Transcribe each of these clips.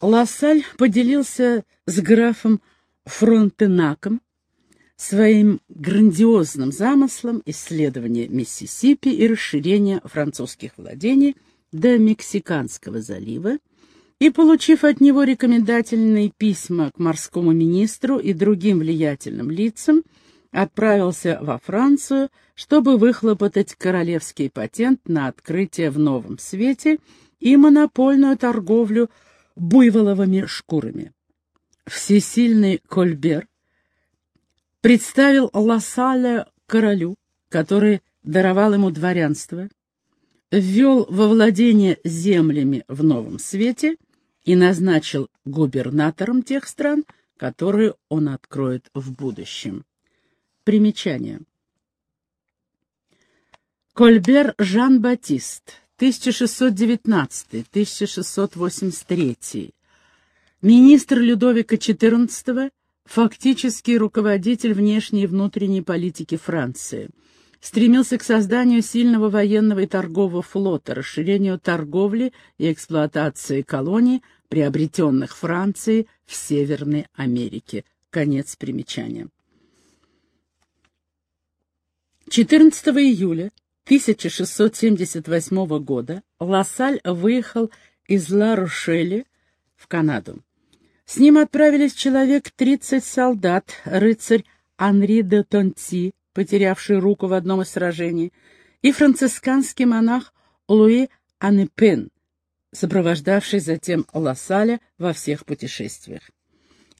Лассаль поделился с графом Фронтенаком своим грандиозным замыслом исследования Миссисипи и расширения французских владений до Мексиканского залива, и, получив от него рекомендательные письма к морскому министру и другим влиятельным лицам, отправился во Францию, чтобы выхлопотать королевский патент на открытие в Новом Свете и монопольную торговлю буйволовыми шкурами. Всесильный Кольбер представил Лассаля королю, который даровал ему дворянство, ввел во владение землями в Новом Свете и назначил губернатором тех стран, которые он откроет в будущем. Примечание. Кольбер Жан-Батист, 1619-1683. Министр Людовика XIV, фактический руководитель внешней и внутренней политики Франции. Стремился к созданию сильного военного и торгового флота, расширению торговли и эксплуатации колоний, приобретенных Францией в Северной Америке. Конец примечания. 14 июля 1678 года Лассаль выехал из Ла-Рошеля в Канаду. С ним отправились человек 30 солдат, рыцарь Анри де Тонти, потерявший руку в одном из сражений, и францисканский монах Луи Анепен, сопровождавший затем Лассаля во всех путешествиях.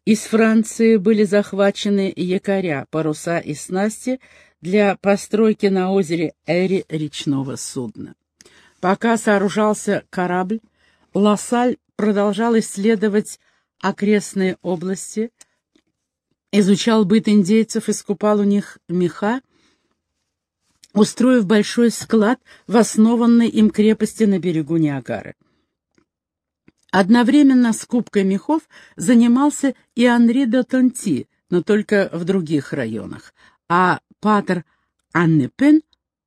Из Франции были захвачены якоря, паруса и снасти для постройки на озере Эри речного судна. Пока сооружался корабль, Лассаль продолжал исследовать окрестные области, изучал быт индейцев, искупал у них меха, устроив большой склад в основанной им крепости на берегу Ниагары. Одновременно с кубкой мехов занимался и Анри де Тонти, но только в других районах, а Патер Аннепен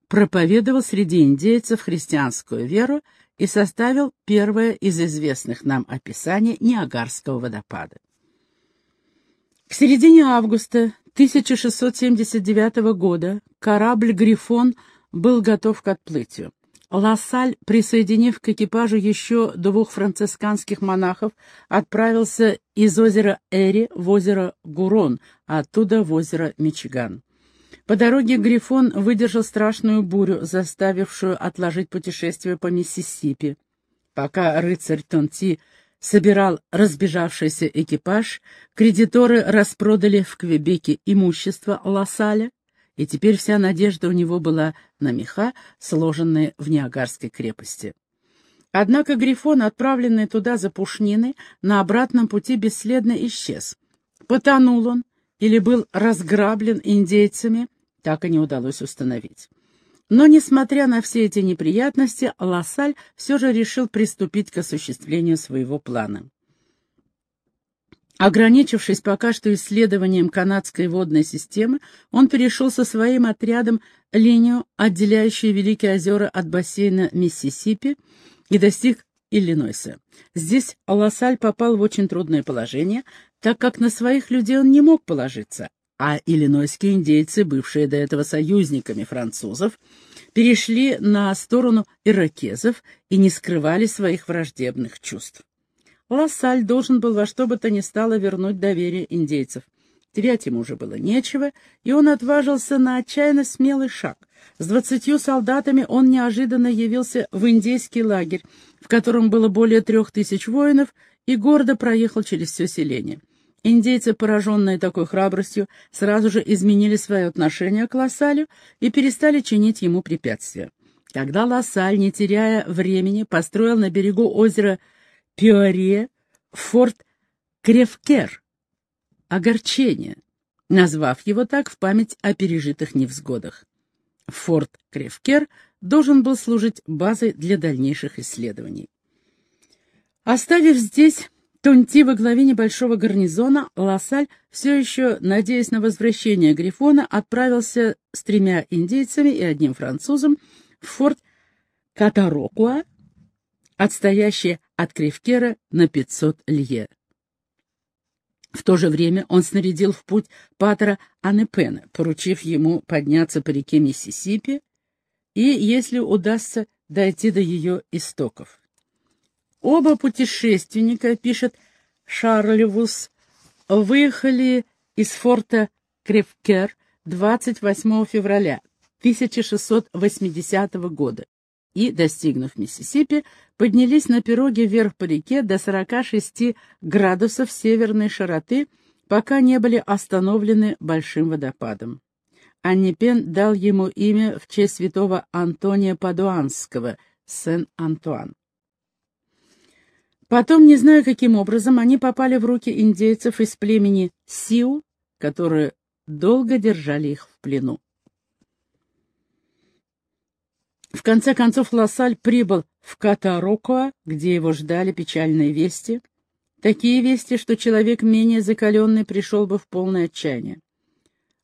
проповедовал среди индейцев христианскую веру и составил первое из известных нам описаний Ниагарского водопада. К середине августа 1679 года корабль «Грифон» был готов к отплытию. Лассаль, присоединив к экипажу еще двух францисканских монахов, отправился из озера Эри в озеро Гурон, оттуда в озеро Мичиган. По дороге Грифон выдержал страшную бурю, заставившую отложить путешествие по Миссисипи. Пока рыцарь Тонти собирал разбежавшийся экипаж, кредиторы распродали в Квебеке имущество Лассаля, и теперь вся надежда у него была на меха, сложенные в Ниагарской крепости. Однако Грифон, отправленный туда за пушнины, на обратном пути бесследно исчез. Потонул он или был разграблен индейцами, так и не удалось установить. Но, несмотря на все эти неприятности, Лассаль все же решил приступить к осуществлению своего плана. Ограничившись пока что исследованием канадской водной системы, он перешел со своим отрядом линию, отделяющую Великие озера от бассейна Миссисипи, и достиг Иллинойса. Здесь Лассаль попал в очень трудное положение, так как на своих людей он не мог положиться, а иллинойские индейцы, бывшие до этого союзниками французов, перешли на сторону иракезов и не скрывали своих враждебных чувств. Лассаль должен был во что бы то ни стало вернуть доверие индейцев. Терять ему уже было нечего, и он отважился на отчаянно смелый шаг. С двадцатью солдатами он неожиданно явился в индейский лагерь, в котором было более трех тысяч воинов, и гордо проехал через все селение. Индейцы, пораженные такой храбростью, сразу же изменили свое отношение к Лассалю и перестали чинить ему препятствия. Тогда Лассаль, не теряя времени, построил на берегу озера Пиоре форт Кревкер, огорчение, назвав его так в память о пережитых невзгодах. Форт Кревкер должен был служить базой для дальнейших исследований. Оставив здесь Тонти во главе небольшого гарнизона Лассаль, все еще, надеясь на возвращение Грифона, отправился с тремя индейцами и одним французом в форт Катарокуа, отстоящий от Кривкера на 500 лье. В то же время он снарядил в путь Патера Анепена, поручив ему подняться по реке Миссисипи и, если удастся, дойти до ее истоков. Оба путешественника, пишет Шарлевус, выехали из форта Кревкер 28 февраля 1680 года и, достигнув Миссисипи, поднялись на пироге вверх по реке до 46 градусов северной широты, пока не были остановлены большим водопадом. Аннипен дал ему имя в честь святого Антония Падуанского, Сен-Антуан. Потом, не знаю каким образом, они попали в руки индейцев из племени Сиу, которые долго держали их в плену. В конце концов Лассаль прибыл в Катарокоа, где его ждали печальные вести. Такие вести, что человек менее закаленный пришел бы в полное отчаяние.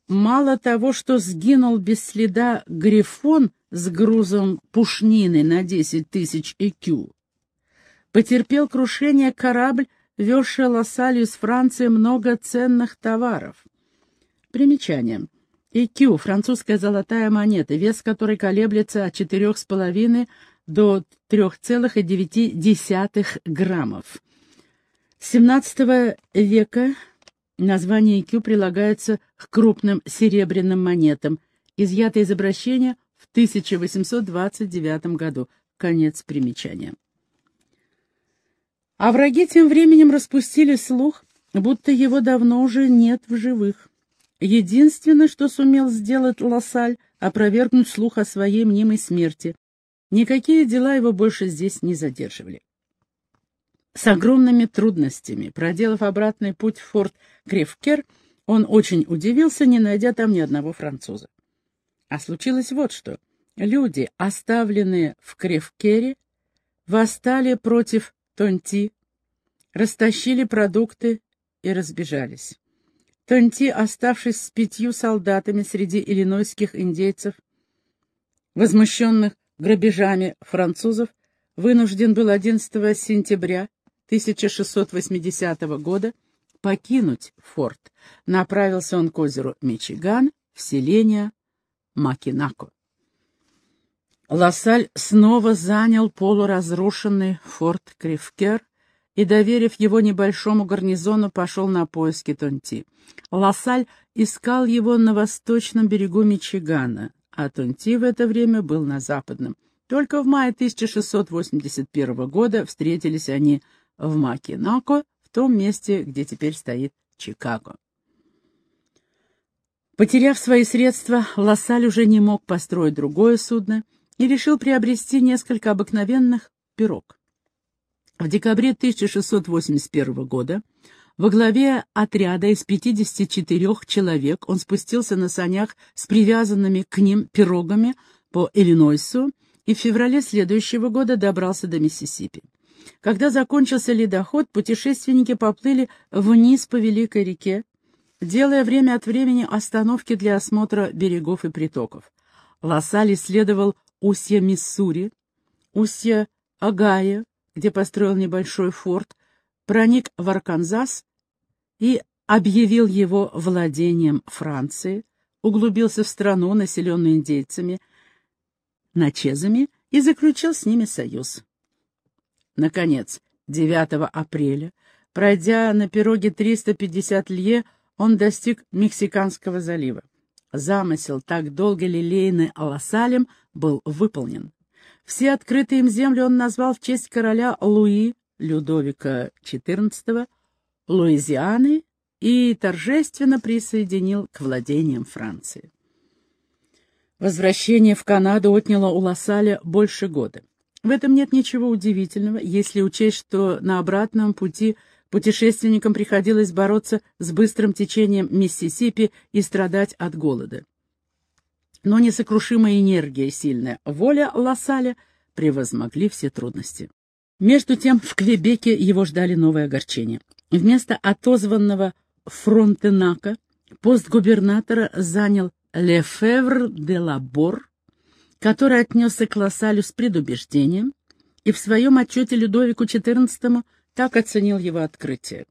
Мало того, что сгинул без следа грифон с грузом пушнины на 10 тысяч ЭКЮ, потерпел крушение корабль, везший Лассалью из Франции много ценных товаров. Примечание. ЭКЮ — французская золотая монета, вес которой колеблется от 4,5 до 3,9 граммов. С XVII века название ЭКЮ прилагается к крупным серебряным монетам, изъято из обращения в 1829 году. Конец примечания. А враги тем временем распустили слух, будто его давно уже нет в живых. Единственное, что сумел сделать Лассаль, опровергнуть слух о своей мнимой смерти. Никакие дела его больше здесь не задерживали. С огромными трудностями, проделав обратный путь в форт Кревкер, он очень удивился, не найдя там ни одного француза. А случилось вот что. Люди, оставленные в Кревкере, восстали против Тонти, растащили продукты и разбежались. Тонти, оставшись с пятью солдатами среди иллинойских индейцев, возмущенных грабежами французов, вынужден был 11 сентября 1680 года покинуть форт. Направился он к озеру Мичиган в селение Макинако. Лассаль снова занял полуразрушенный форт Кривкер, и, доверив его небольшому гарнизону, пошел на поиски Тонти. Лассаль искал его на восточном берегу Мичигана, а Тонти в это время был на западном. Только в мае 1681 года встретились они в Макинако, в том месте, где теперь стоит Чикаго. Потеряв свои средства, Лассаль уже не мог построить другое судно и решил приобрести несколько обыкновенных пирог. В декабре 1681 года во главе отряда из 54 человек он спустился на санях с привязанными к ним пирогами по Иллинойсу и в феврале следующего года добрался до Миссисипи. Когда закончился ледоход, путешественники поплыли вниз по Великой реке, делая время от времени остановки для осмотра берегов и притоков. Лассаль исследовал устья Миссури, устья Агая, где построил небольшой форт, проник в Арканзас и объявил его владением Франции, углубился в страну, населенную индейцами, начезами, и заключил с ними союз. Наконец, 9 апреля, пройдя на пироге 350 лье, он достиг Мексиканского залива. Замысел, так долго лилейный Аласалем, был выполнен. Все открытые им земли он назвал в честь короля Луи, Людовика XIV, Луизианы и торжественно присоединил к владениям Франции. Возвращение в Канаду отняло у Лассаля больше года. В этом нет ничего удивительного, если учесть, что на обратном пути путешественникам приходилось бороться с быстрым течением Миссисипи и страдать от голода но несокрушимая энергия и сильная воля Лассаля превозмогли все трудности. Между тем в Квебеке его ждали новые огорчения. Вместо отозванного Фронтенака пост губернатора занял Лефевр де Лабор, который отнесся к Лассалю с предубеждением и в своем отчете Людовику XIV так оценил его открытие.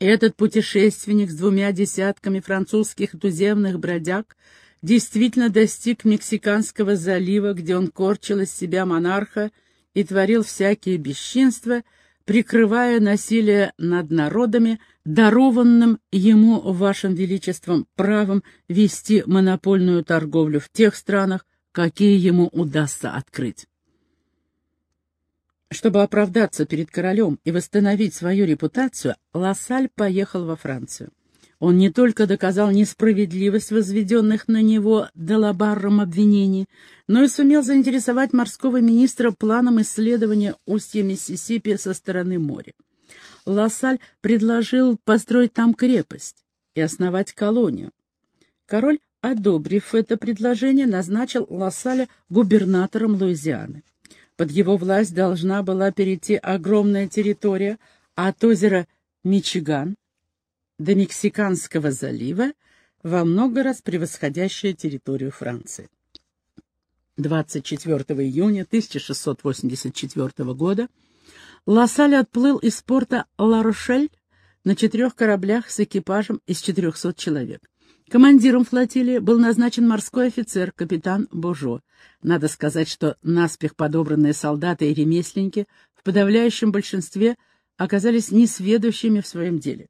Этот путешественник с двумя десятками французских туземных бродяг действительно достиг Мексиканского залива, где он корчил из себя монарха и творил всякие бесчинства, прикрывая насилие над народами, дарованным ему вашим величеством правом вести монопольную торговлю в тех странах, какие ему удастся открыть. Чтобы оправдаться перед королем и восстановить свою репутацию, Лассаль поехал во Францию. Он не только доказал несправедливость возведенных на него Делабарром обвинений, но и сумел заинтересовать морского министра планом исследования устья Миссисипи со стороны моря. Лассаль предложил построить там крепость и основать колонию. Король, одобрив это предложение, назначил Лассаля губернатором Луизианы. Под его власть должна была перейти огромная территория от озера Мичиган до Мексиканского залива, во много раз превосходящая территорию Франции. 24 июня 1684 года Лассаль отплыл из порта Ла-Рошель на четырех кораблях с экипажем из 400 человек. Командиром флотилии был назначен морской офицер, капитан Божо. Надо сказать, что наспех подобранные солдаты и ремесленники в подавляющем большинстве оказались несведущими в своем деле.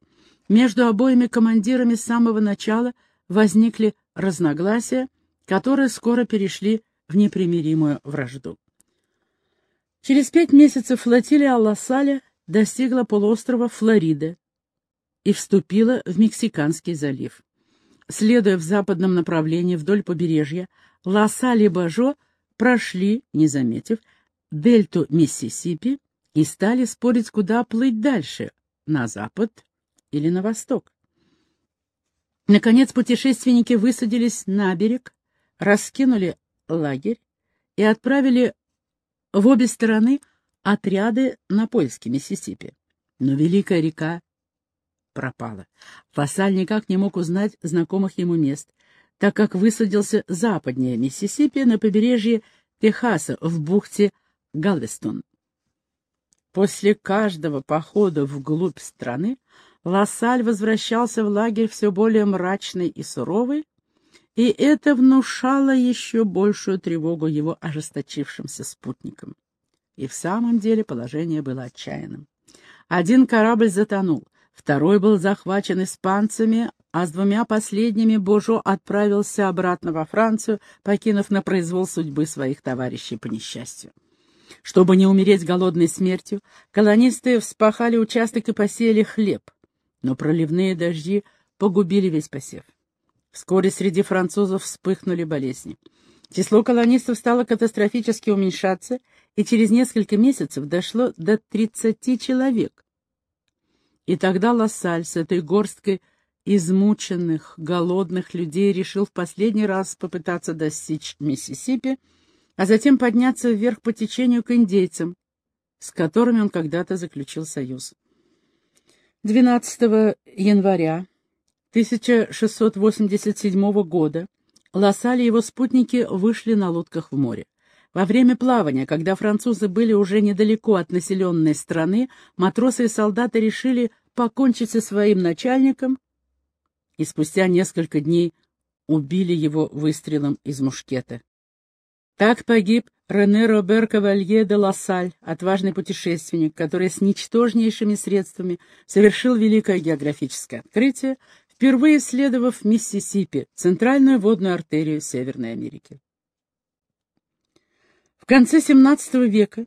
Между обоими командирами с самого начала возникли разногласия, которые скоро перешли в непримиримую вражду. Через пять месяцев флотилия Алласаля достигла полуострова Флорида и вступила в Мексиканский залив. Следуя в западном направлении вдоль побережья, Лассаль и Бажо прошли, не заметив, дельту Миссисипи и стали спорить, куда плыть дальше, на запад или на восток. Наконец путешественники высадились на берег, раскинули лагерь и отправили в обе стороны отряды на поиски Миссисипи. Но Великая река пропала. Фасаль никак не мог узнать знакомых ему мест, так как высадился западнее Миссисипи на побережье Техаса в бухте Галвестон. После каждого похода вглубь страны Лассаль возвращался в лагерь все более мрачный и суровый, и это внушало еще большую тревогу его ожесточившимся спутникам. И в самом деле положение было отчаянным. Один корабль затонул, Второй был захвачен испанцами, а с двумя последними Божо отправился обратно во Францию, покинув на произвол судьбы своих товарищей по несчастью. Чтобы не умереть голодной смертью, колонисты вспахали участок и посеяли хлеб, но проливные дожди погубили весь посев. Вскоре среди французов вспыхнули болезни. Число колонистов стало катастрофически уменьшаться, и через несколько месяцев дошло до 30 человек, и тогда Лассаль с этой горсткой измученных, голодных людей решил в последний раз попытаться достичь Миссисипи, а затем подняться вверх по течению к индейцам, с которыми он когда-то заключил союз. 12 января 1687 года Лассаль и его спутники вышли на лодках в море. Во время плавания, когда французы были уже недалеко от населенной страны, матросы и солдаты решили покончить со своим начальником и спустя несколько дней убили его выстрелом из мушкета. Так погиб Рене Робер Кавалье де Лассаль, отважный путешественник, который с ничтожнейшими средствами совершил великое географическое открытие, впервые исследовав Миссисипи, центральную водную артерию Северной Америки. Конце XVII века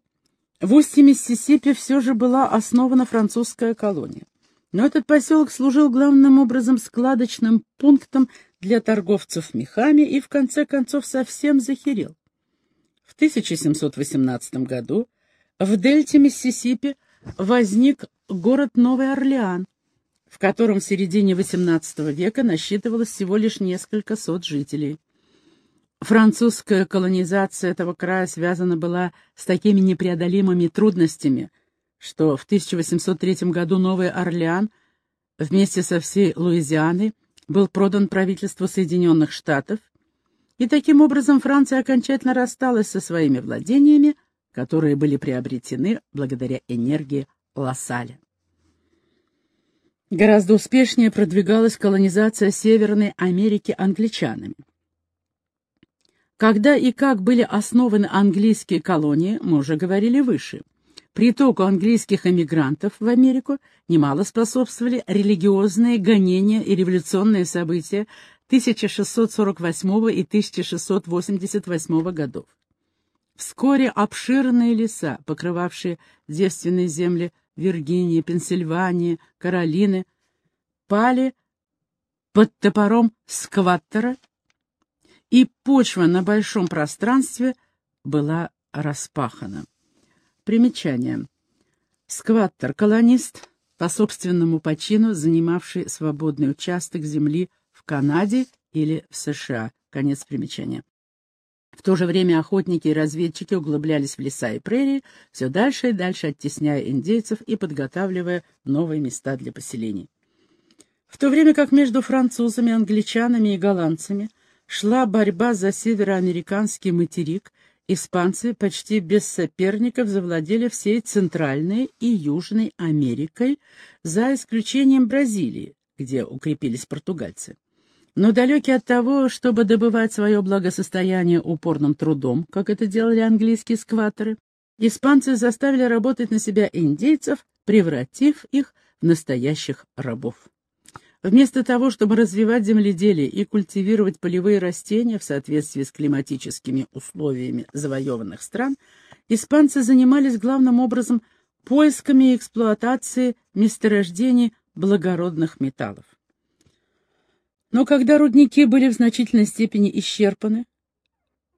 в устье Миссисипи все же была основана французская колония. Но этот поселок служил главным образом складочным пунктом для торговцев мехами и в конце концов совсем захерел. В 1718 году в дельте Миссисипи возник город Новый Орлеан, в котором в середине XVIII века насчитывалось всего лишь несколько сот жителей. Французская колонизация этого края связана была с такими непреодолимыми трудностями, что в 1803 году Новый Орлеан вместе со всей Луизианой был продан правительству Соединенных Штатов, и таким образом Франция окончательно рассталась со своими владениями, которые были приобретены благодаря энергии Лассаля. Гораздо успешнее продвигалась колонизация Северной Америки англичанами. Когда и как были основаны английские колонии, мы уже говорили выше. Притоку английских эмигрантов в Америку немало способствовали религиозные гонения и революционные события 1648 и 1688 годов. Вскоре обширные леса, покрывавшие девственные земли Виргинии, Пенсильвании, Каролины, пали под топором скваттера и почва на большом пространстве была распахана. Примечание. Скваттер — колонист, по собственному почину занимавший свободный участок земли в Канаде или в США. Конец примечания. В то же время охотники и разведчики углублялись в леса и прерии, все дальше и дальше оттесняя индейцев и подготавливая новые места для поселений. В то время как между французами, англичанами и голландцами шла борьба за североамериканский материк, испанцы почти без соперников завладели всей Центральной и Южной Америкой, за исключением Бразилии, где укрепились португальцы. Но далекие от того, чтобы добывать свое благосостояние упорным трудом, как это делали английские скваторы, испанцы заставили работать на себя индейцев, превратив их в настоящих рабов. Вместо того, чтобы развивать земледелие и культивировать полевые растения в соответствии с климатическими условиями завоеванных стран, испанцы занимались главным образом поисками и эксплуатацией месторождений благородных металлов. Но когда рудники были в значительной степени исчерпаны,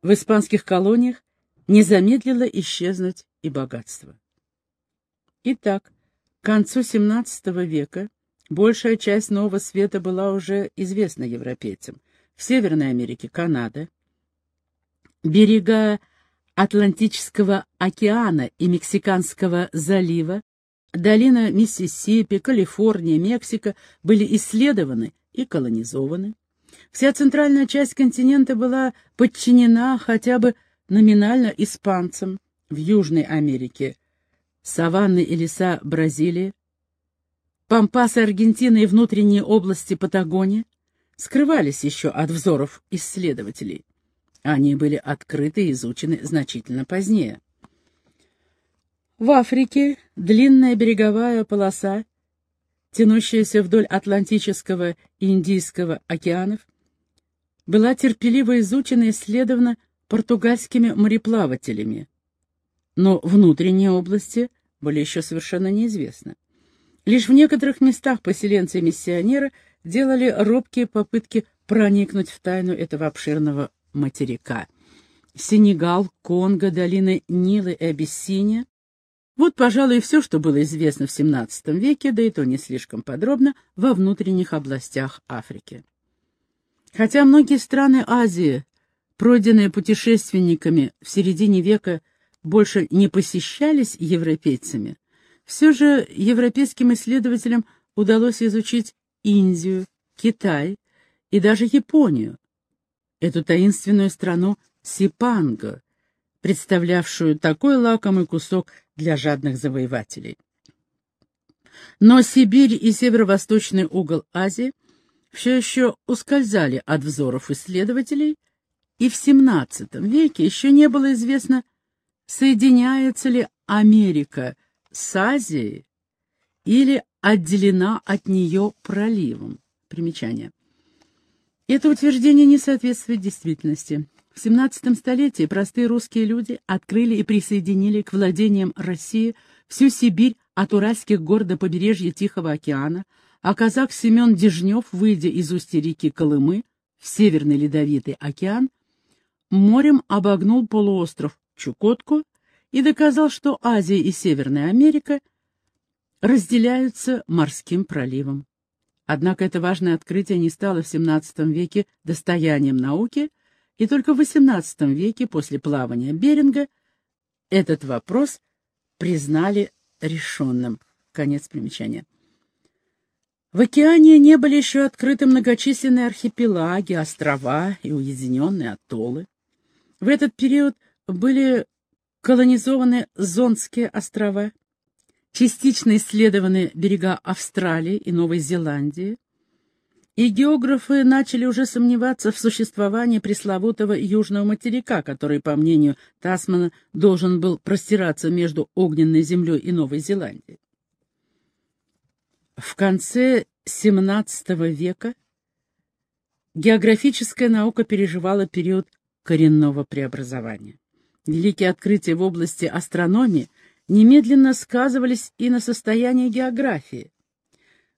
в испанских колониях не замедлило исчезнуть и богатство. Итак, к концу XVII века Большая часть Нового Света была уже известна европейцам. В Северной Америке – Канада. Берега Атлантического океана и Мексиканского залива, долина Миссисипи, Калифорния, Мексика были исследованы и колонизованы. Вся центральная часть континента была подчинена хотя бы номинально испанцам в Южной Америке. Саванны и леса Бразилии, Пампасы Аргентины и внутренние области Патагонии скрывались еще от взоров исследователей. Они были открыты и изучены значительно позднее. В Африке длинная береговая полоса, тянущаяся вдоль Атлантического и Индийского океанов, была терпеливо изучена и исследована португальскими мореплавателями, но внутренние области были еще совершенно неизвестны. Лишь в некоторых местах поселенцы-миссионеры делали робкие попытки проникнуть в тайну этого обширного материка. Сенегал, Конго, долины Нилы и Абиссиния. Вот, пожалуй, и все, что было известно в XVII веке, да и то не слишком подробно, во внутренних областях Африки. Хотя многие страны Азии, пройденные путешественниками в середине века, больше не посещались европейцами, все же европейским исследователям удалось изучить Индию, Китай и даже Японию, эту таинственную страну Сипанго, представлявшую такой лакомый кусок для жадных завоевателей. Но Сибирь и северо-восточный угол Азии все еще ускользали от взоров исследователей, и в XVII веке еще не было известно, соединяется ли Америка с Азией или отделена от нее проливом. Примечание. Это утверждение не соответствует действительности. В XVII столетии простые русские люди открыли и присоединили к владениям России всю Сибирь от Уральских гор до побережья Тихого океана, а казак Семен Дежнев, выйдя из устья реки Колымы в Северный Ледовитый океан, морем обогнул полуостров Чукотку и доказал, что Азия и Северная Америка разделяются морским проливом. Однако это важное открытие не стало в XVII веке достоянием науки, и только в XVIII веке, после плавания Беринга, этот вопрос признали решенным. Конец примечания. В океане не были еще открыты многочисленные архипелаги, острова и уединенные атоллы. В этот период были колонизованы Зонские острова, частично исследованы берега Австралии и Новой Зеландии, и географы начали уже сомневаться в существовании пресловутого южного материка, который, по мнению Тасмана, должен был простираться между огненной землей и Новой Зеландией. В конце XVII века географическая наука переживала период коренного преобразования. Великие открытия в области астрономии немедленно сказывались и на состоянии географии.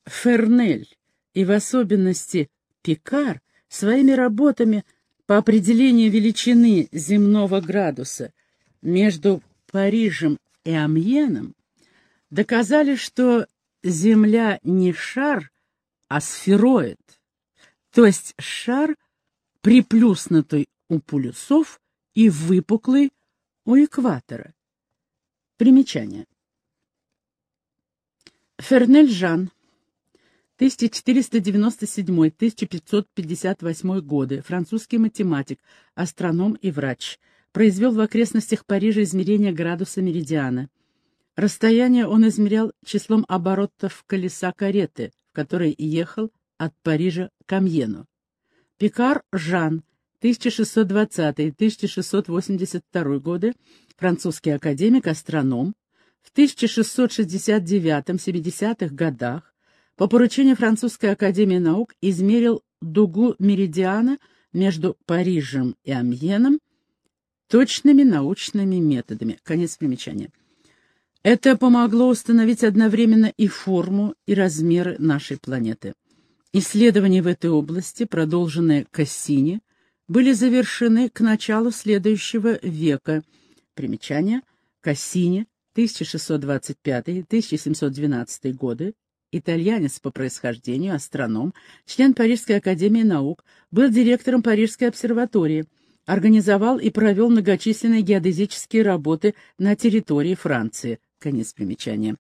Фернель и в особенности Пикар своими работами по определению величины земного градуса между Парижем и Амьеном доказали, что Земля не шар, а сфероид, то есть шар, приплюснутый у полюсов и выпуклый у экватора. Примечание. Фернель Жан 1497-1558 годы, французский математик, астроном и врач, произвел в окрестностях Парижа измерение градуса меридиана. Расстояние он измерял числом оборотов колеса кареты, в которой ехал от Парижа к Амьену. Пикар Жан, 1620-1682 годы, французский академик, астроном, в 1669-70-х годах по поручению Французской академии наук измерил дугу меридиана между Парижем и Амьеном точными научными методами. Конец примечания. Это помогло установить одновременно и форму, и размеры нашей планеты. Исследования в этой области, продолженные Кассини, были завершены к началу следующего века. Примечание. Кассини, 1625-1712 годы, итальянец по происхождению, астроном, член Парижской академии наук, был директором Парижской обсерватории, организовал и провел многочисленные геодезические работы на территории Франции. Конец примечания.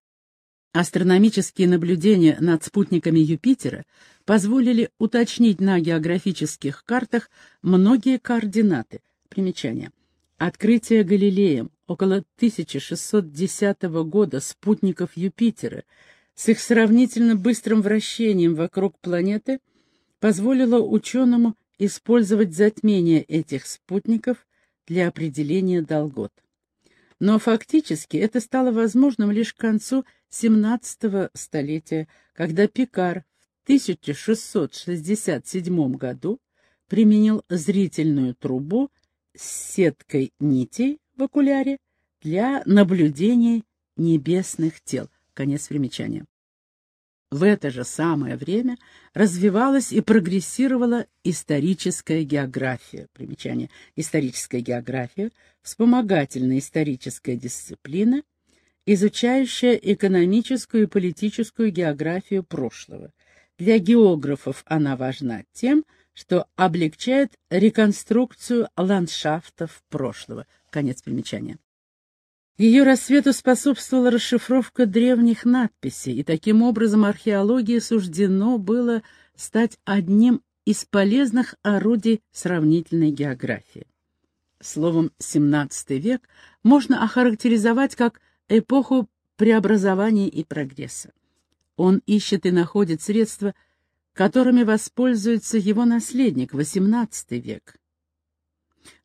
Астрономические наблюдения над спутниками Юпитера позволили уточнить на географических картах многие координаты. Примечание. Открытие Галилеем около 1610 года спутников Юпитера с их сравнительно быстрым вращением вокруг планеты позволило ученому использовать затмение этих спутников для определения долгот. Но фактически это стало возможным лишь к концу XVII столетия, когда Пикар 1667 году применил зрительную трубу с сеткой нитей в окуляре для наблюдений небесных тел. Конец примечания. В это же самое время развивалась и прогрессировала историческая география. Примечание. Историческая география – вспомогательная историческая дисциплина, изучающая экономическую и политическую географию прошлого. Для географов она важна тем, что облегчает реконструкцию ландшафтов прошлого. Конец примечания. Ее рассвету способствовала расшифровка древних надписей, и таким образом археологии суждено было стать одним из полезных орудий сравнительной географии. Словом, XVII век можно охарактеризовать как эпоху преобразований и прогресса. Он ищет и находит средства, которыми воспользуется его наследник, XVIII век.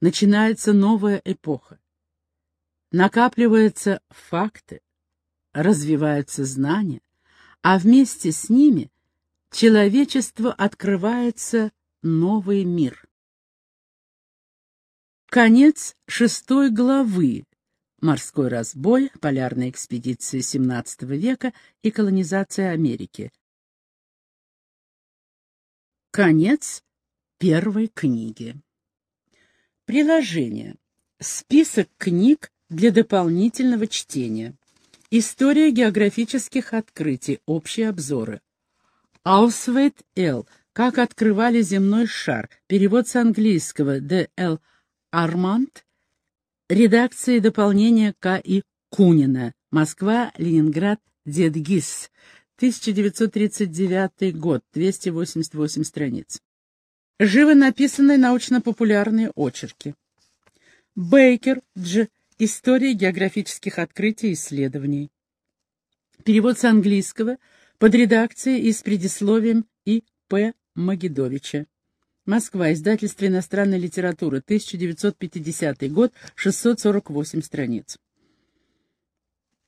Начинается новая эпоха накапливаются факты, развиваются знания, а вместе с ними человечеству открывается новый мир. Конец шестой главы. Морской разбой, полярная экспедиция XVII века и колонизация Америки. Конец первой книги. Приложение. Список книг для дополнительного чтения. История географических открытий. Общие обзоры. Аусвейт Л. Как открывали земной шар. Перевод с английского. Д. Л. Арманд. Редакция и дополнение К. И. Кунина. Москва, Ленинград, Дедгиз. 1939 год. 288 страниц. Живо написанные научно-популярные очерки. Бейкер Дж. История географических открытий и исследований. Перевод с английского под редакцией и с предисловием И. П. Магидовича. Москва. Издательство иностранной литературы. 1950 год. 648 страниц.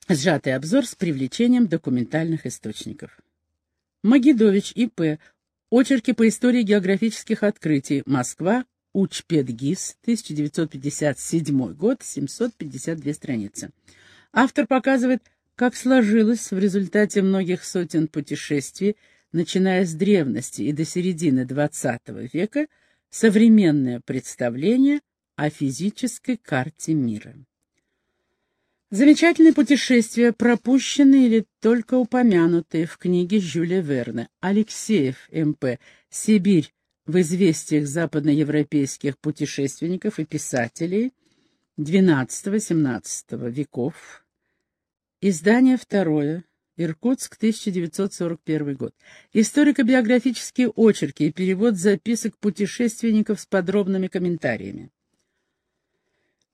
Сжатый обзор с привлечением документальных источников. Магидович И.П. Очерки по истории географических открытий. Москва. Учпедгиз. 1957 год. 752 страницы. Автор показывает, как сложилось в результате многих сотен путешествий начиная с древности и до середины XX века, современное представление о физической карте мира. Замечательные путешествия, пропущенные или только упомянутые в книге Жюля Верна. Алексеев, М.П. «Сибирь» в известиях западноевропейских путешественников и писателей XII-XVII веков. Издание второе. Иркутск, 1941 год. Историко-биографические очерки и перевод записок путешественников с подробными комментариями.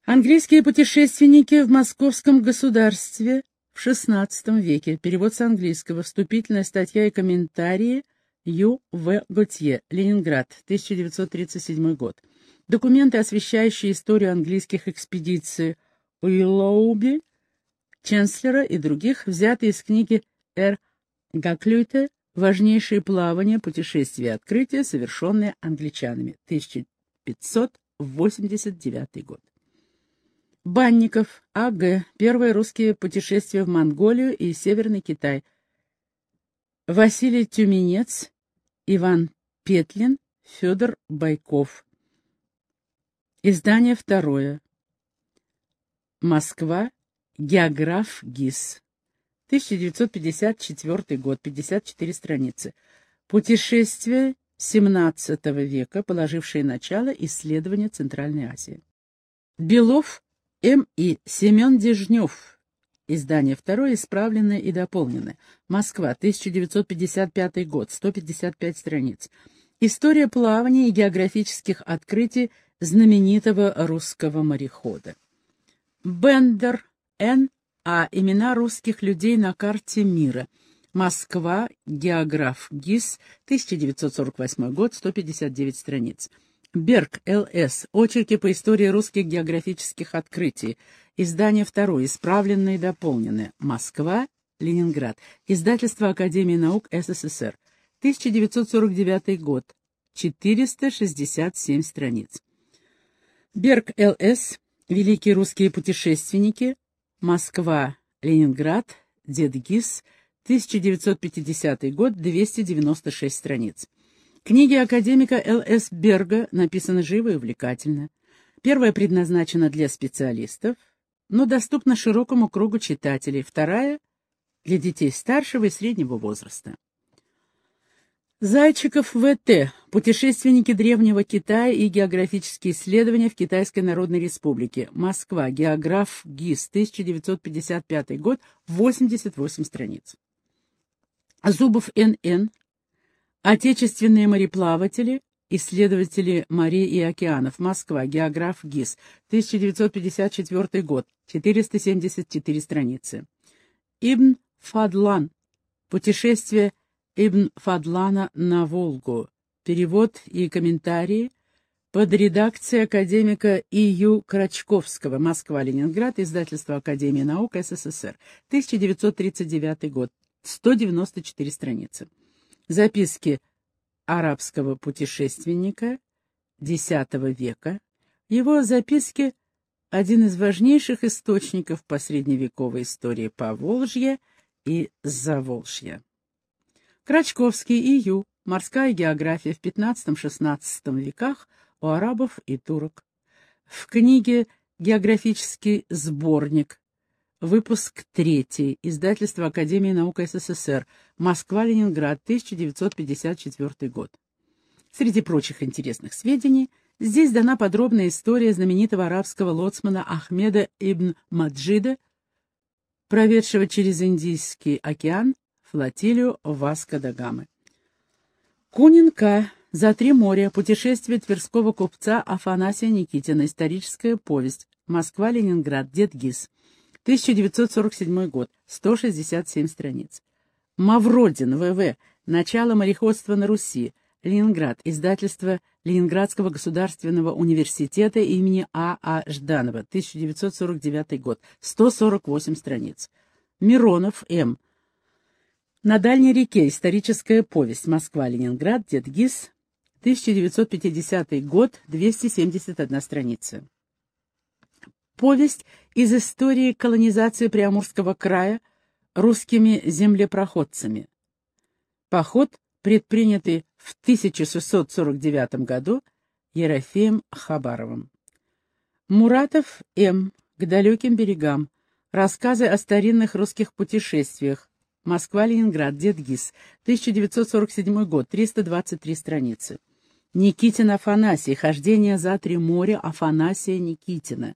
Английские путешественники в московском государстве в XVI веке. Перевод с английского. Вступительная статья и комментарии Ю. В. Готье. Ленинград, 1937 год. Документы, освещающие историю английских экспедиций Уиллоуби, Ченслера и других, взятые из книги Р. Гаклюйте «Важнейшие плавания, путешествия и открытия, совершенные англичанами», 1589 год. Банников, А.Г. Первые русские путешествия в Монголию и Северный Китай. Василий Тюменец, Иван Петлин, Федор Байков. Издание второе. Москва, Географ ГИС. 1954 год, 54 страницы. Путешествие XVII века, положившее начало исследованию Центральной Азии. Белов М.И. Семен Дежнев. Издание второе, исправленное и дополненное. Москва, 1955 год, 155 страниц. История плавания и географических открытий знаменитого русского морехода. Бендер Н. А. Имена русских людей на карте мира. Москва. Географ. ГИС. 1948 год. 159 страниц. Берг. Л.С. Очерки по истории русских географических открытий. Издание второе. Исправленное и дополненное. Москва. Ленинград. Издательство Академии наук СССР. 1949 год. 467 страниц. Берг Л.С. Великие русские путешественники. Москва, Ленинград, Дедгиз, 1950 год, 296 страниц. Книги академика Л.С. Берга написаны живо и увлекательно. Первая предназначена для специалистов, но доступна широкому кругу читателей. Вторая — для детей старшего и среднего возраста. Зайчиков В.Т. Путешественники Древнего Китая и географические исследования в Китайской Народной Республике. Москва. Географ ГИС. 1955 год. 88 страниц. Зубов Н.Н. Отечественные мореплаватели, исследователи морей и океанов. Москва. Географ ГИС. 1954 год. 474 страницы. Ибн Фадлан. Путешествие Ибн Фадлана на Волгу. Перевод и комментарии под редакцией академика И.Ю. Крачковского. Москва-Ленинград. Издательство Академии наук СССР. 1939 год. 194 страницы. Записки арабского путешественника X века. Его записки – один из важнейших источников по средневековой истории Поволжья и Заволжья. Крачковский и Ю. Морская география в XV-XVI веках у арабов и турок. В книге «Географический сборник», выпуск 3, издательство Академии наук СССР, Москва-Ленинград, 1954 год. Среди прочих интересных сведений здесь дана подробная история знаменитого арабского лоцмана Ахмеда ибн Маджида, проведшего через Индийский океан флотилию Васко да Гамы. Кунинка «За три моря. Путешествие тверского купца Афанасия Никитина. Историческая повесть». Москва-Ленинград, Дед Гиз. 1947 год, 167 страниц. Мавродин, В.В. Начало мореходства на Руси. Ленинград. Издательство Ленинградского государственного университета имени А. А. Жданова. 1949 год. 148 страниц. Миронов, М. На дальней реке. Историческая повесть. Москва-Ленинград. Дед Гиз. 1950 год. 271 страница. Повесть из истории колонизации Приамурского края русскими землепроходцами. Поход, предпринятый в 1649 году Ерофеем Хабаровым. Муратов М. К далеким берегам. Рассказы о старинных русских путешествиях. Москва-Ленинград. Дед Гиз. 1947 год. 323 страницы. Никитин Афанасий. Хождение за три моря Афанасия Никитина.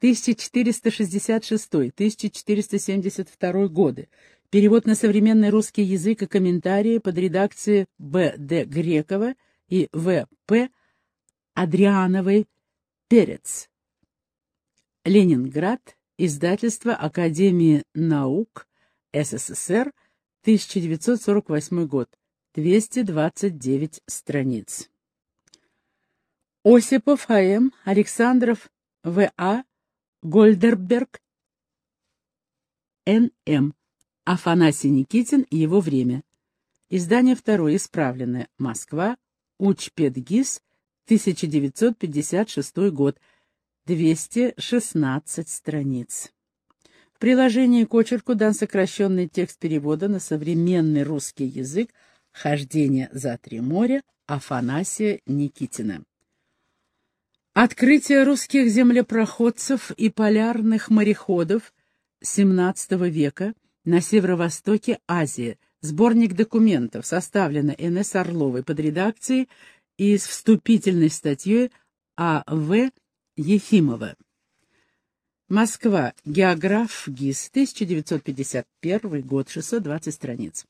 1466-1472 годы. Перевод на современный русский язык и комментарии под редакцией Б. Д. Грекова и В. П. Адриановой Перец. Ленинград. Издательство Академии наук СССР. 1948 год. 229 страниц. Осипов А.М. Александров В.А. Гольдерберг, Н.М. Афанасий Никитин и его время. Издание второе, исправленное. Москва. Учпедгиз, 1956 год. 216 страниц. В приложении к очерку дан сокращенный текст перевода на современный русский язык «Хождение за три моря» Афанасия Никитина. Открытие русских землепроходцев и полярных мореходов XVII века на северо-востоке Азии. Сборник документов, составлено Н.С. Орловой под редакцией и с вступительной статьей А.В. Ефимова. Москва. Географ ГИС. 1951 год. 620 страниц.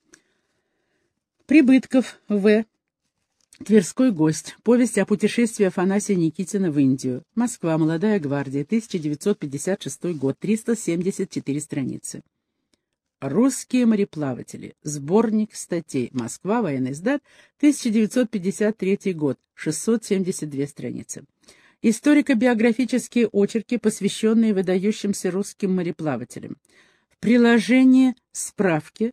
Прибытков. В. Тверской гость. Повесть о путешествии Афанасия Никитина в Индию. Москва. Молодая гвардия. 1956 год. 374 страницы. Русские мореплаватели. Сборник статей. Москва. Военный сдат. 1953 год. 672 страницы. Историко-биографические очерки, посвященные выдающимся русским мореплавателям. В приложении справки,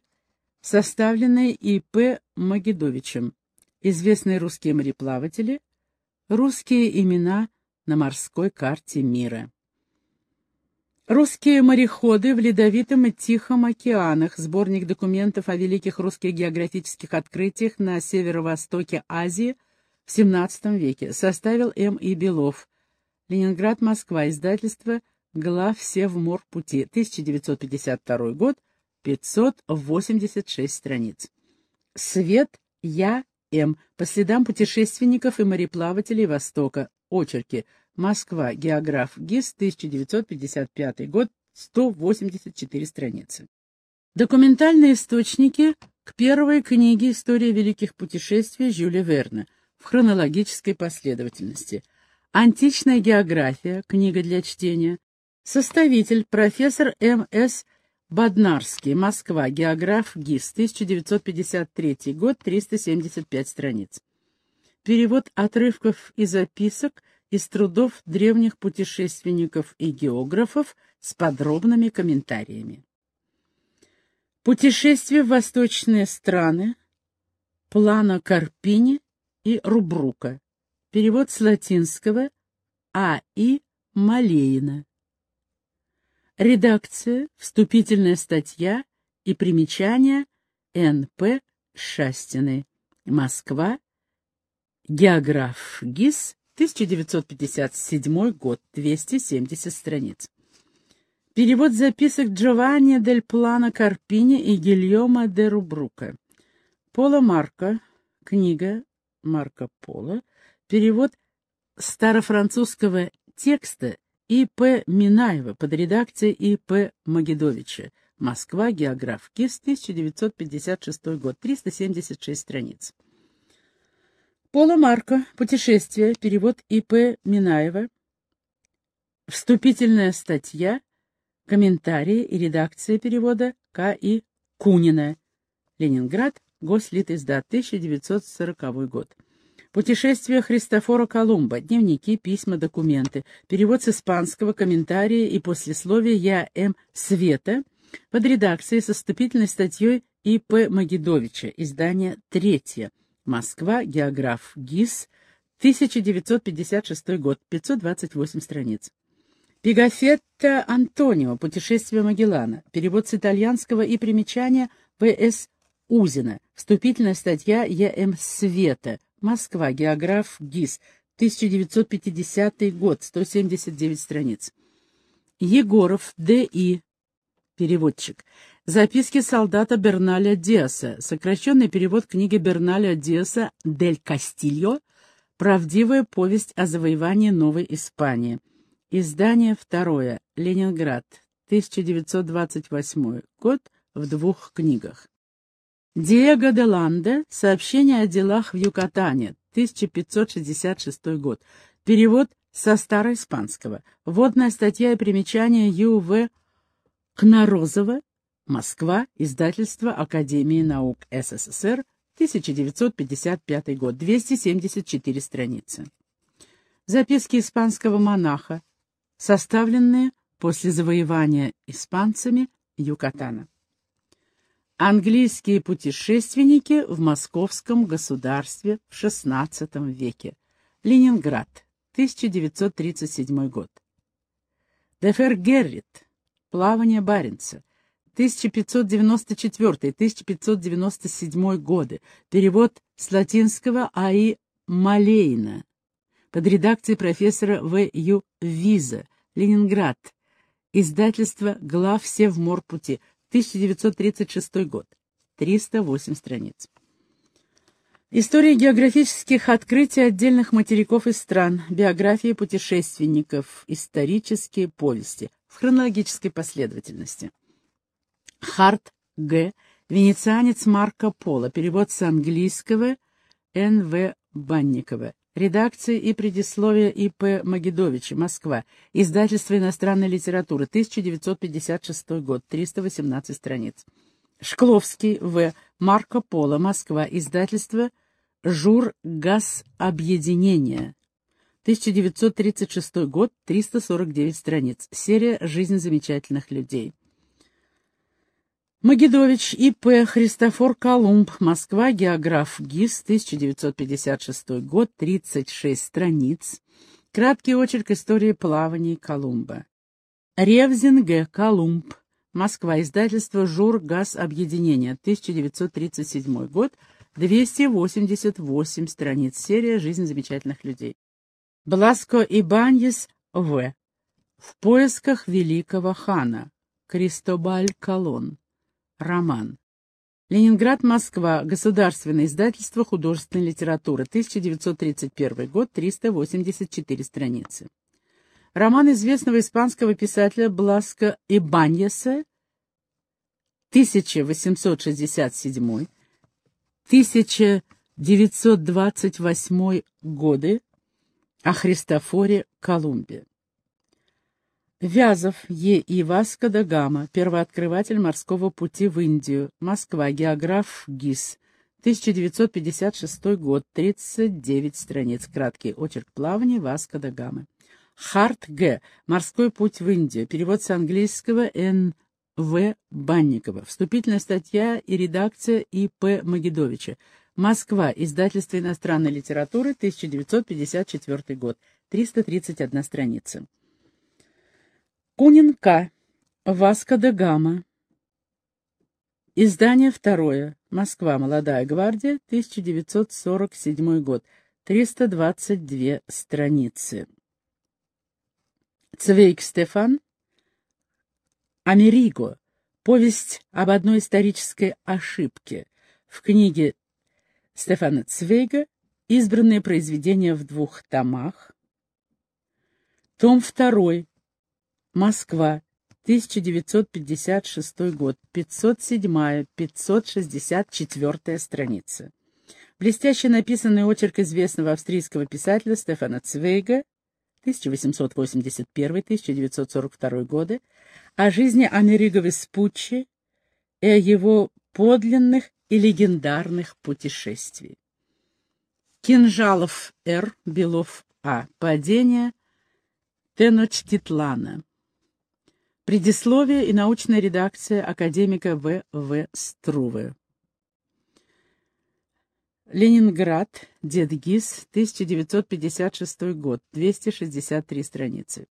составленные И.П. Магедовичем известные русские мореплаватели, русские имена на морской карте мира. Русские мореходы в Ледовитом и Тихом океанах. Сборник документов о великих русских географических открытиях на северо-востоке Азии в XVII веке. Составил М. И. Белов. Ленинград, Москва. Издательство «Глав Севморпути». 1952 год. 586 страниц. Свет. Я. М. По следам путешественников и мореплавателей Востока. Очерки. Москва. Географ. ГИС. 1955 год. 184 страницы. Документальные источники к первой книге «История великих путешествий» Жюля Верна хронологической последовательности. Античная география. Книга для чтения. Составитель профессор М.С. Боднарский, Москва, географ ГИС, 1953 год, 375 страниц. Перевод отрывков и записок из трудов древних путешественников и географов с подробными комментариями. Путешествие в восточные страны, плана Карпини и Рубрука. Перевод с латинского А.И. Малеина. Редакция, вступительная статья и примечания Н.П. Шастиной. Москва. Географ ГИС, 1957 год, 270 страниц. Перевод записок Джованни дель Плана Карпини и Гильома де Рубрука. Пола Марко, книга Марко Поло, перевод старофранцузского текста и.П. Минаева под редакцией И.П. Магедовича. Москва. Географ. КИС. 1956 год. 376 страниц. Пола Марко. Путешествие. Перевод И.П. Минаева. Вступительная статья, комментарии и редакция перевода К. И. Кунина. Ленинград, Гослит издат, 1940 год. Путешествие Христофора Колумба. Дневники, письма, документы. Перевод с испанского, комментарии и послесловие Я. М. Света под редакцией со вступительной статьей И. П. Магидовича. Издание третье. Москва. Географ. ГИС. 1956 год. 528 страниц. Пигафетто Антонио. Путешествие Магеллана. Перевод с итальянского и примечания В.С. Узина. Вступительная статья Е.М. Света. Москва. Географ ГИС. 1950 год. 179 страниц. Егоров. Д.И. Переводчик. Записки солдата Берналя Диаса. Сокращенный перевод книги Берналя Диаса «Дель Кастильо. Правдивая повесть о завоевании Новой Испании». Издание второе. Ленинград. 1928 год. В двух книгах. Диего де Ланде. Сообщение о делах в Юкатане. 1566 год. Перевод со староиспанского. Вводная статья и примечание Ю.В. Кнорозова. Москва. Издательство Академии наук СССР. 1955 год. 274 страницы. Записки испанского монаха, составленные после завоевания испанцами Юкатана. Английские путешественники в московском государстве в XVI веке. Ленинград, 1937 год. Дефер Геррит. Плавание Баренца. 1594-1597 годы. Перевод с латинского А.И. Малейна. Под редакцией профессора В. Ю. Виза. Ленинград. Издательство «Глав Севморпути», 1936 год. 308 страниц. История географических открытий отдельных материков и стран, биографии путешественников, исторические повести в хронологической последовательности. Харт Г. Венецианец Марко Поло. Перевод с английского Н. В. Банникова. Редакция и предисловие И.П. Магидовича, Москва. Издательство иностранной литературы, 1956 год, 318 страниц. Шкловский, В. Марко Поло, Москва. Издательство Жур Газ Объединение. 1936 год, 349 страниц. Серия «Жизнь замечательных людей». Магидович И.П. Христофор Колумб. Москва. Географ ГИС. 1956 год. 36 страниц. Краткий очерк истории плаваний Колумба. Ревзин Г. Колумб. Москва. Издательство «Жур Объединение». 1937 год. 288 страниц. Серия «Жизнь замечательных людей». Бласко Ибаньес В. В поисках великого хана. Кристобаль Колон. Роман. Ленинград, Москва. Государственное издательство художественной литературы. 1931 год. 384 страницы. Роман известного испанского писателя Бласко Ибаньеса 1867-1928 годы о Христофоре Колумбе. Вязов Е. И. Васко да Гама, первооткрыватель морского пути в Индию, Москва, географ ГИС, 1956 год, 39 страниц, краткий очерк плавания Васко да Гамы. Харт Г. Морской путь в Индию, перевод с английского Н. В. Банникова, вступительная статья и редакция И. П. Магидовича. Москва, издательство иностранной литературы, 1954 год, 331 страница. Кунинка. Васко де Гама. Издание второе. Москва. Молодая гвардия. 1947 год. 322 страницы. Цвейк Стефан. Америго. Повесть об одной исторической ошибке. В книге Стефана Цвейга «Избранные произведения в двух томах». Том второй. Москва, 1956 год, 507-564 страница. Блестяще написанный очерк известного австрийского писателя Стефана Цвейга 1881-1942 годы, о жизни Америго Веспуччи и о его подлинных и легендарных путешествиях. Кинжалов Р. Белов А. Падение Теночтитлана. Предисловие и научная редакция академика В. В. Струве. Ленинград, Дед Гиз, 1956 год, 263 страницы.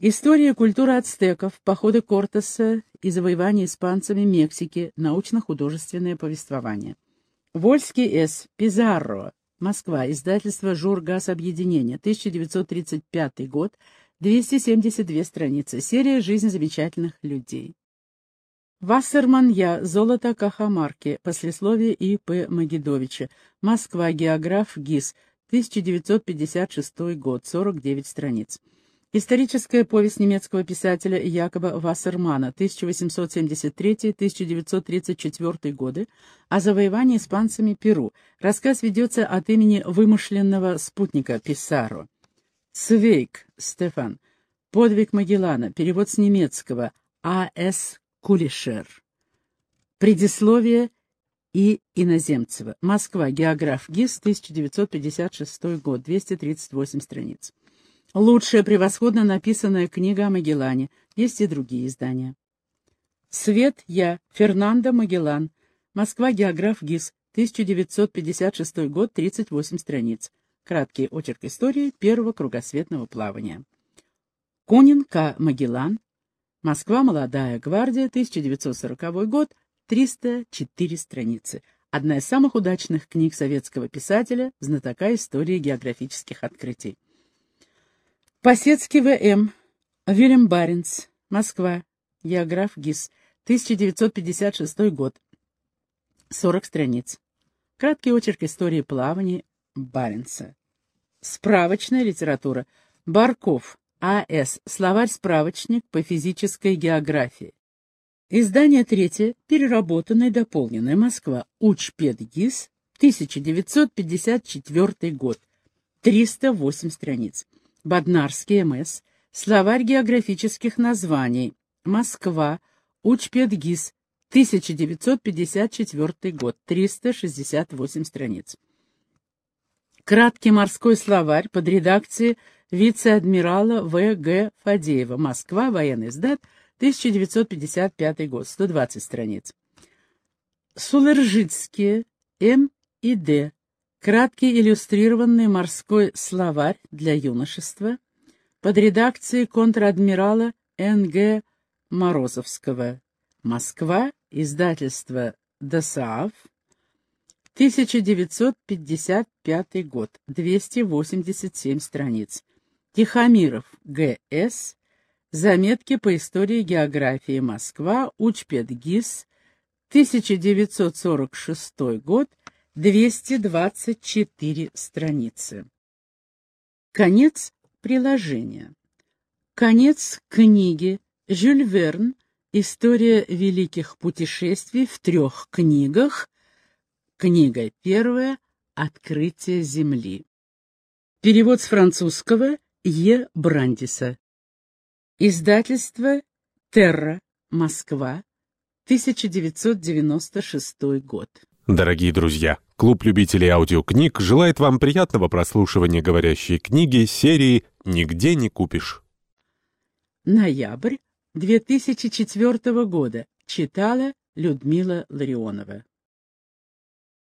История культуры ацтеков, походы Кортеса и завоевания испанцами Мексики, научно-художественное повествование. Вольский С. Пизарро, Москва, издательство «Жургаз Объединение», 1935 год, 272 страницы, серия «Жизнь замечательных людей». Вассерман Я. Золото Кахамарки. Послесловие И. П. Магидовича. Москва. Географ ГИС. 1956 год. 49 страниц. Историческая повесть немецкого писателя Якоба Вассермана 1873-1934 годы о завоевании испанцами Перу. Рассказ ведется от имени вымышленного спутника Писаро. Цвейк Стефан. Подвиг Магеллана. Перевод с немецкого. А.С. Кулишер. Предисловие и Иноземцева. Москва. Географ ГИС, 1956 год, 238 страниц. Лучшая превосходно написанная книга о Магеллане. Есть и другие издания. Свет Я. Фернандо Магеллан. Москва. Географ ГИС, 1956 год, 38 страниц. Краткий очерк истории первого кругосветного плавания. Конин К. Магеллан. Москва, Молодая гвардия, 1940 год, 304 страницы. Одна из самых удачных книг советского писателя, знатока истории географических открытий. Посецкий В.М. Вильям Баренц. Москва. Географ ГИС. 1956 год. 40 страниц. Краткий очерк истории плавания Баренца. Справочная литература. Барков. А.С. Словарь-справочник по физической географии. Издание третье, переработанное дополненное. Москва. Учпедгиз, 1954 год. 308 страниц. Боднарский МС. Словарь географических названий. Москва. Учпедгиз, 1954 год. 368 страниц. Краткий морской словарь под редакцией вице-адмирала В. Г. Фадеева. Москва. Военный сдат. 1955 год. 120 страниц. Сулержицкие. М. и Д. Краткий иллюстрированный морской словарь для юношества под редакцией контр-адмирала Н. Г. Морозовского. Москва. Издательство ДОСААФ. 1955 год. 287 страниц. Тихомиров, Г.С. Заметки по истории географии Москва, Учпедгиз, 1946 год, 224 страницы. Конец приложения. Конец книги Жюль Верн «История великих путешествий» в трех книгах. Книга первая «Открытие Земли». Перевод с французского Е. Брандиса. Издательство «Терра», Москва, 1996 год. Дорогие друзья, клуб любителей аудиокниг желает вам приятного прослушивания говорящей книги серии «Нигде не купишь». Ноябрь 2004 года. Читала Людмила Ларионова.